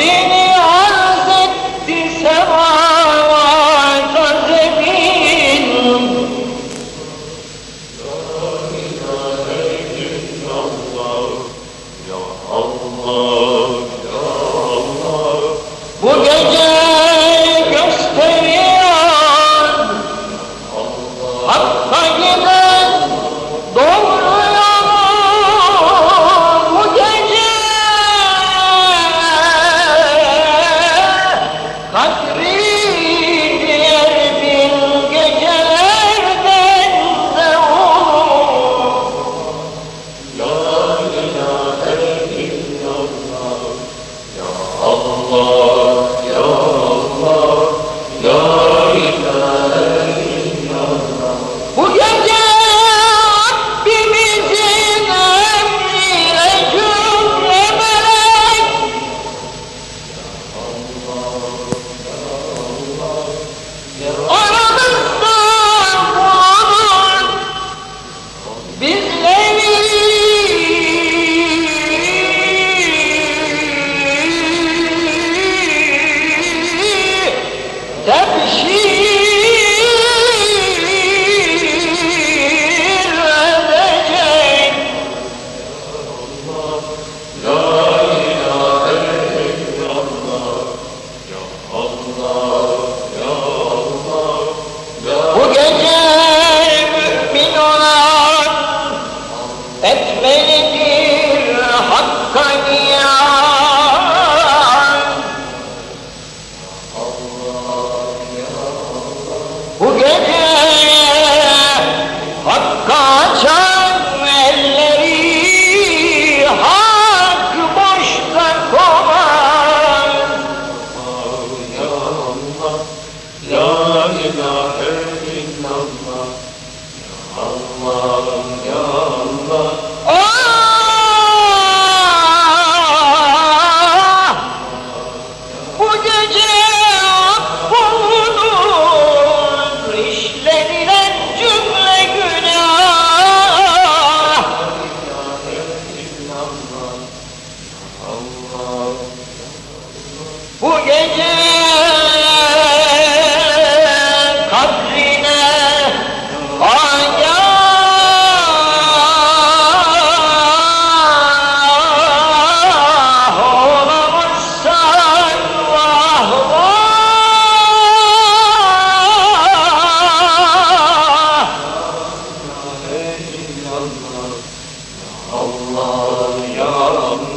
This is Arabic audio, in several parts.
Aline! تبشير أبدا illallah Ya Allah'ım Ya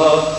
love.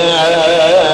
الناس